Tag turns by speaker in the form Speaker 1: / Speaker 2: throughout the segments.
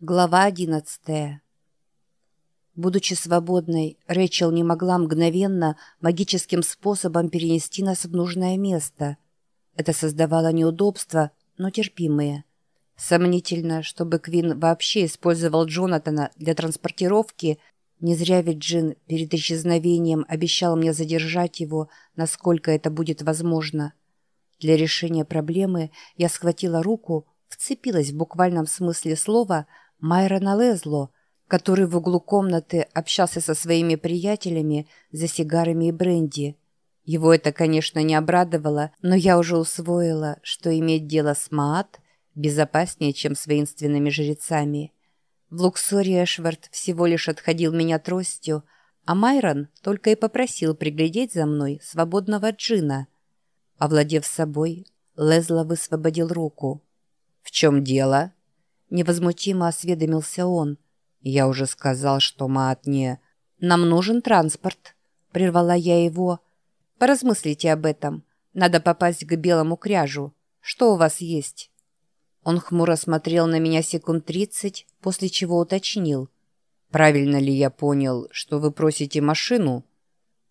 Speaker 1: Глава одиннадцатая Будучи свободной, Рэйчел не могла мгновенно магическим способом перенести нас в нужное место. Это создавало неудобства, но терпимые. Сомнительно, чтобы Квин вообще использовал Джонатана для транспортировки, не зря ведь Джин перед исчезновением обещал мне задержать его, насколько это будет возможно. Для решения проблемы я схватила руку, вцепилась в буквальном смысле слова Майрона Лезло, который в углу комнаты общался со своими приятелями за сигарами и бренди. Его это, конечно, не обрадовало, но я уже усвоила, что иметь дело с Маат безопаснее, чем с воинственными жрецами. В Луксоре Эшвард всего лишь отходил меня тростью, а Майрон только и попросил приглядеть за мной свободного джина. Овладев собой, Лезла высвободил руку. «В чем дело?» Невозмутимо осведомился он. «Я уже сказал, что Маат не...» «Нам нужен транспорт», — прервала я его. «Поразмыслите об этом. Надо попасть к белому кряжу. Что у вас есть?» Он хмуро смотрел на меня секунд тридцать, после чего уточнил. «Правильно ли я понял, что вы просите машину?»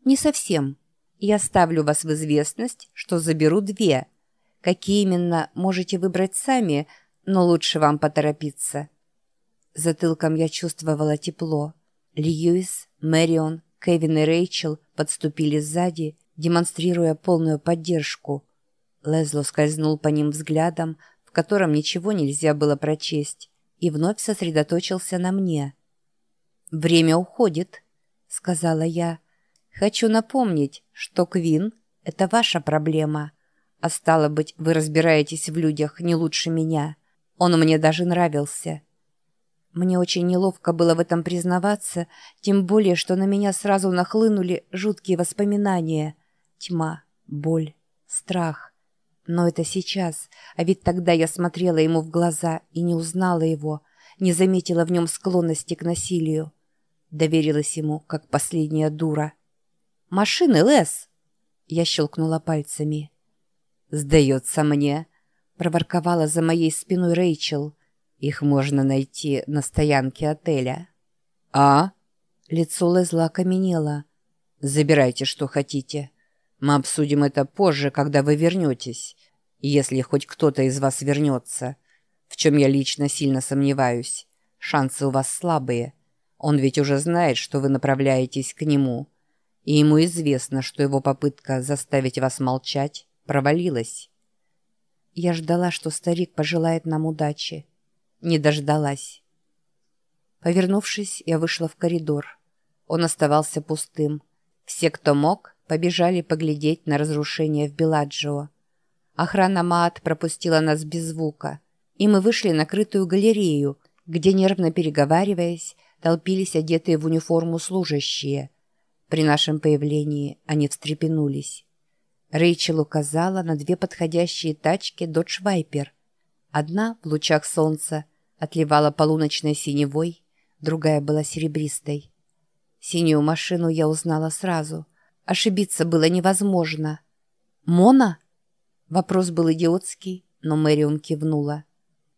Speaker 1: «Не совсем. Я ставлю вас в известность, что заберу две. Какие именно, можете выбрать сами, но лучше вам поторопиться». Затылком я чувствовала тепло. Льюис, Мэрион, Кевин и Рэйчел подступили сзади, демонстрируя полную поддержку. Лезло скользнул по ним взглядом, в котором ничего нельзя было прочесть, и вновь сосредоточился на мне. «Время уходит», — сказала я. «Хочу напомнить, что Квин — это ваша проблема, а стало быть, вы разбираетесь в людях не лучше меня». Он мне даже нравился. Мне очень неловко было в этом признаваться, тем более, что на меня сразу нахлынули жуткие воспоминания. Тьма, боль, страх. Но это сейчас, а ведь тогда я смотрела ему в глаза и не узнала его, не заметила в нем склонности к насилию. Доверилась ему, как последняя дура. «Машины, Лес!» Я щелкнула пальцами. «Сдается мне», — проворковала за моей спиной Рэйчел. «Их можно найти на стоянке отеля». «А?» Лицо Лезла окаменело. «Забирайте, что хотите. Мы обсудим это позже, когда вы вернетесь, если хоть кто-то из вас вернется, в чем я лично сильно сомневаюсь. Шансы у вас слабые. Он ведь уже знает, что вы направляетесь к нему, и ему известно, что его попытка заставить вас молчать провалилась». Я ждала, что старик пожелает нам удачи. Не дождалась. Повернувшись, я вышла в коридор. Он оставался пустым. Все, кто мог, побежали поглядеть на разрушение в Беладжио. Охрана Маат пропустила нас без звука, и мы вышли на крытую галерею, где, нервно переговариваясь, толпились одетые в униформу служащие. При нашем появлении они встрепенулись. Рэйчел указала на две подходящие тачки Dodge Viper. Одна в лучах солнца отливала полуночной синевой, другая была серебристой. Синюю машину я узнала сразу. Ошибиться было невозможно. «Мона?» Вопрос был идиотский, но Мэрион кивнула.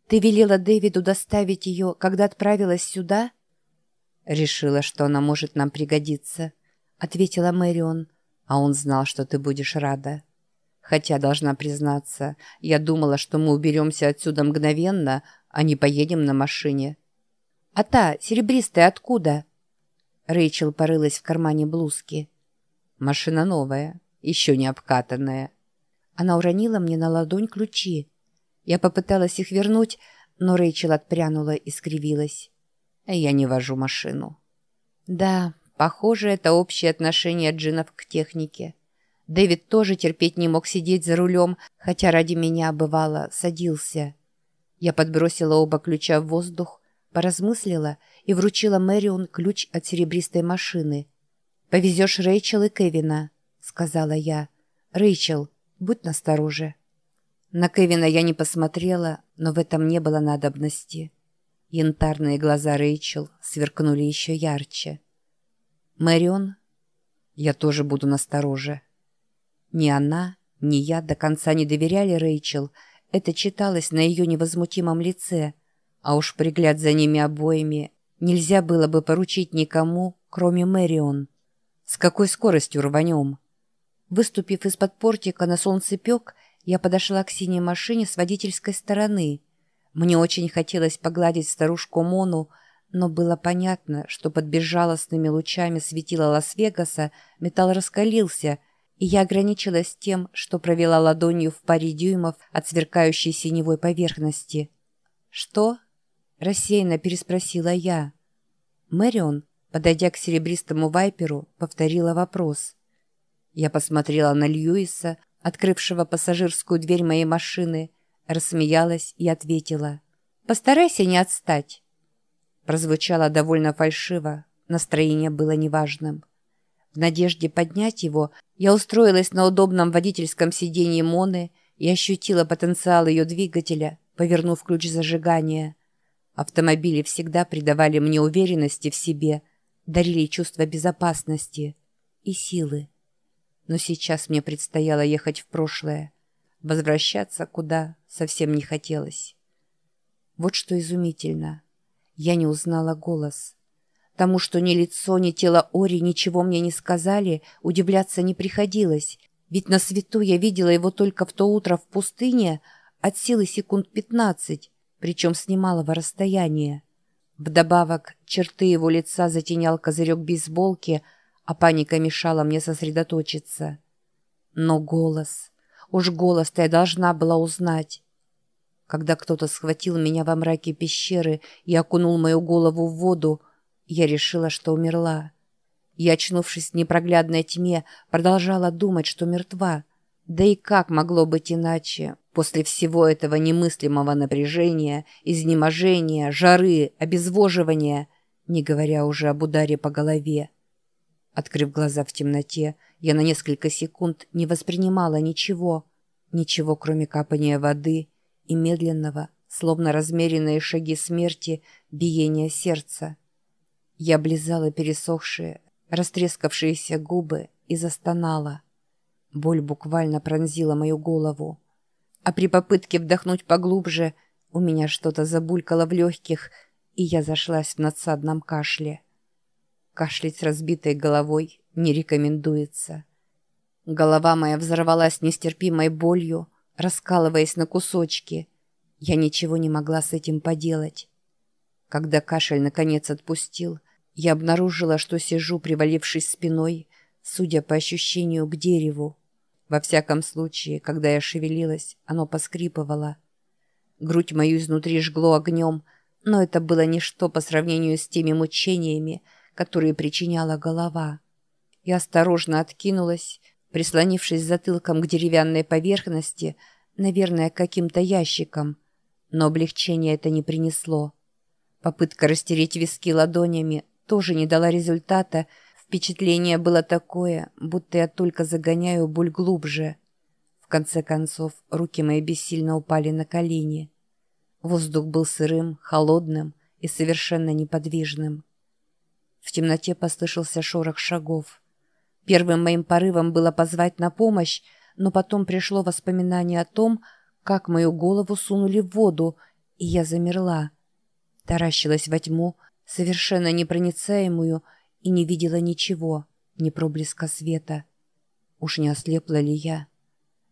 Speaker 1: «Ты велела Дэвиду доставить ее, когда отправилась сюда?» «Решила, что она может нам пригодиться», — ответила Мэрион а он знал, что ты будешь рада. Хотя, должна признаться, я думала, что мы уберемся отсюда мгновенно, а не поедем на машине. «А та, серебристая, откуда?» Рэйчел порылась в кармане блузки. «Машина новая, еще не обкатанная». Она уронила мне на ладонь ключи. Я попыталась их вернуть, но Рэйчел отпрянула и скривилась. «Я не вожу машину». «Да, Похоже, это общее отношение джинов к технике. Дэвид тоже терпеть не мог сидеть за рулем, хотя ради меня, бывало, садился. Я подбросила оба ключа в воздух, поразмыслила и вручила Мэрион ключ от серебристой машины. «Повезешь Рэйчел и Кевина», — сказала я. «Рэйчел, будь настороже». На Кевина я не посмотрела, но в этом не было надобности. Янтарные глаза Рэйчел сверкнули еще ярче. Мэрион, я тоже буду настороже. Ни она, ни я до конца не доверяли Рэйчел. Это читалось на ее невозмутимом лице, А уж пригляд за ними обоими нельзя было бы поручить никому, кроме Мэрион. С какой скоростью рванем? Выступив из-под портика на солнцепек, я подошла к синей машине с водительской стороны. Мне очень хотелось погладить старушку Мону, но было понятно, что под безжалостными лучами светила Лас-Вегаса металл раскалился, и я ограничилась тем, что провела ладонью в паре дюймов от сверкающей синевой поверхности. «Что?» — рассеянно переспросила я. Мэрион, подойдя к серебристому вайперу, повторила вопрос. Я посмотрела на Льюиса, открывшего пассажирскую дверь моей машины, рассмеялась и ответила. «Постарайся не отстать». Прозвучало довольно фальшиво, настроение было неважным. В надежде поднять его, я устроилась на удобном водительском сиденье Моны и ощутила потенциал ее двигателя, повернув ключ зажигания. Автомобили всегда придавали мне уверенности в себе, дарили чувство безопасности и силы. Но сейчас мне предстояло ехать в прошлое. Возвращаться куда совсем не хотелось. Вот что изумительно. Я не узнала голос. Тому, что ни лицо, ни тело Ори ничего мне не сказали, удивляться не приходилось, ведь на свету я видела его только в то утро в пустыне от силы секунд пятнадцать, причем с немалого расстояния. Вдобавок, черты его лица затенял козырек бейсболки, а паника мешала мне сосредоточиться. Но голос... Уж голос-то я должна была узнать. Когда кто-то схватил меня во мраке пещеры и окунул мою голову в воду, я решила, что умерла. Я, очнувшись в непроглядной тьме, продолжала думать, что мертва. Да и как могло быть иначе, после всего этого немыслимого напряжения, изнеможения, жары, обезвоживания, не говоря уже об ударе по голове. Открыв глаза в темноте, я на несколько секунд не воспринимала ничего, ничего, кроме капания воды и медленного, словно размеренные шаги смерти, биения сердца. Я облизала пересохшие, растрескавшиеся губы и застонала. Боль буквально пронзила мою голову. А при попытке вдохнуть поглубже у меня что-то забулькало в легких, и я зашлась в надсадном кашле. Кашлять с разбитой головой не рекомендуется. Голова моя взорвалась нестерпимой болью, раскалываясь на кусочки. Я ничего не могла с этим поделать. Когда кашель наконец отпустил, я обнаружила, что сижу, привалившись спиной, судя по ощущению, к дереву. Во всяком случае, когда я шевелилась, оно поскрипывало. Грудь мою изнутри жгло огнем, но это было ничто по сравнению с теми мучениями, которые причиняла голова. Я осторожно откинулась, прислонившись затылком к деревянной поверхности, наверное, к каким-то ящикам, но облегчения это не принесло. Попытка растереть виски ладонями тоже не дала результата, впечатление было такое, будто я только загоняю боль глубже. В конце концов, руки мои бессильно упали на колени. Воздух был сырым, холодным и совершенно неподвижным. В темноте послышался шорох шагов. Первым моим порывом было позвать на помощь, но потом пришло воспоминание о том, как мою голову сунули в воду, и я замерла. Таращилась во тьму, совершенно непроницаемую, и не видела ничего, ни проблеска света. Уж не ослепла ли я?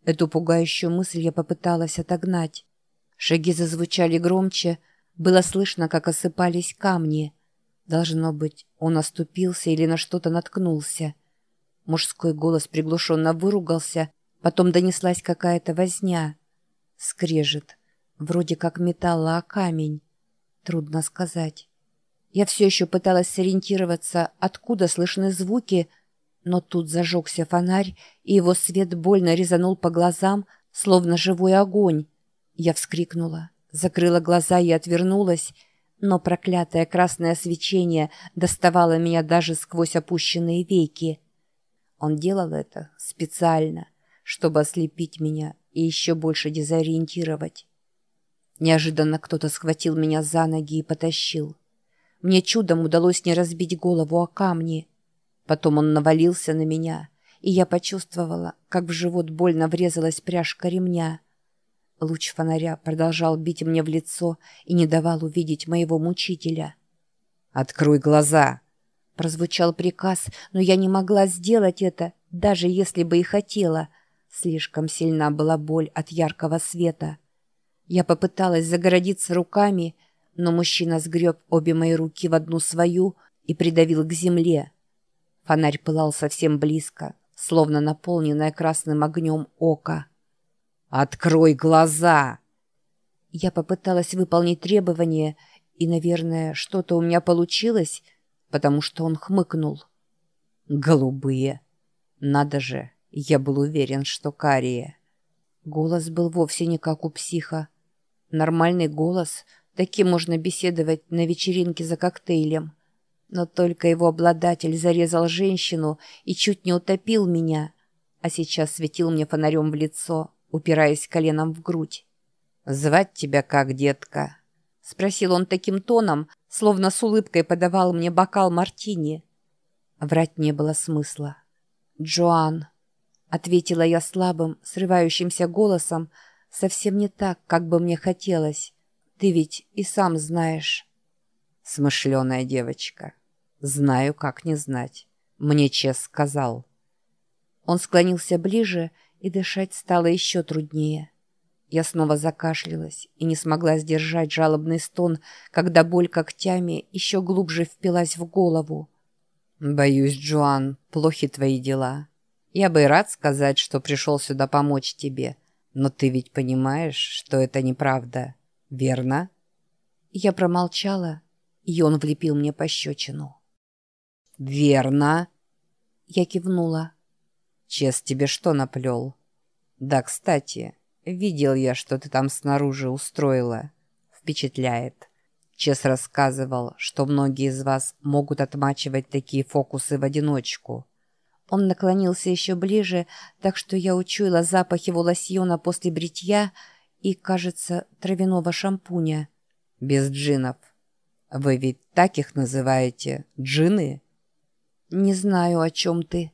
Speaker 1: Эту пугающую мысль я попыталась отогнать. Шаги зазвучали громче, было слышно, как осыпались камни. Должно быть, он оступился или на что-то наткнулся. Мужской голос приглушенно выругался, потом донеслась какая-то возня. Скрежет. Вроде как металла, а камень. Трудно сказать. Я все еще пыталась сориентироваться, откуда слышны звуки, но тут зажегся фонарь, и его свет больно резанул по глазам, словно живой огонь. Я вскрикнула, закрыла глаза и отвернулась, но проклятое красное свечение доставало меня даже сквозь опущенные веки. Он делал это специально, чтобы ослепить меня и еще больше дезориентировать. Неожиданно кто-то схватил меня за ноги и потащил. Мне чудом удалось не разбить голову о камни. Потом он навалился на меня, и я почувствовала, как в живот больно врезалась пряжка ремня. Луч фонаря продолжал бить мне в лицо и не давал увидеть моего мучителя.
Speaker 2: «Открой глаза!»
Speaker 1: Прозвучал приказ, но я не могла сделать это, даже если бы и хотела. Слишком сильна была боль от яркого света. Я попыталась загородиться руками, но мужчина сгреб обе мои руки в одну свою и придавил к земле. Фонарь пылал совсем близко, словно наполненное красным огнем око.
Speaker 2: «Открой глаза!»
Speaker 1: Я попыталась выполнить требование, и, наверное, что-то у меня получилось, потому что он хмыкнул.
Speaker 2: «Голубые! Надо же, я был уверен, что карие!»
Speaker 1: Голос был вовсе не как у психа. Нормальный голос, таким можно беседовать на вечеринке за коктейлем. Но только его обладатель зарезал женщину и чуть не утопил меня, а сейчас светил мне фонарем в лицо, упираясь коленом в грудь.
Speaker 2: «Звать тебя как, детка?»
Speaker 1: — спросил он таким тоном, словно с улыбкой подавал мне бокал мартини. Врать не было смысла. «Джоан», — ответила я слабым, срывающимся голосом, совсем не так, как бы мне хотелось. «Ты ведь и сам знаешь».
Speaker 2: «Смышленая девочка. Знаю, как не знать. Мне Чес сказал».
Speaker 1: Он склонился ближе, и дышать стало еще труднее. Я снова закашлялась и не смогла сдержать жалобный стон, когда боль когтями еще глубже впилась в голову.
Speaker 2: «Боюсь, Джоан, плохи твои дела. Я бы рад сказать, что пришел сюда помочь тебе, но ты ведь понимаешь, что это неправда, верно?»
Speaker 1: Я промолчала, и он влепил мне пощечину.
Speaker 2: «Верно!»
Speaker 1: Я кивнула.
Speaker 2: «Чест тебе что наплел?» «Да, кстати...» Видел я, что ты там снаружи устроила. Впечатляет. Чес рассказывал, что многие из вас могут отмачивать такие фокусы в одиночку.
Speaker 1: Он наклонился еще ближе, так что я учуяла запах его лосьона после бритья и, кажется, травяного шампуня.
Speaker 2: Без джинов. Вы ведь так их называете? Джины?
Speaker 1: Не знаю, о чем ты.